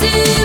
do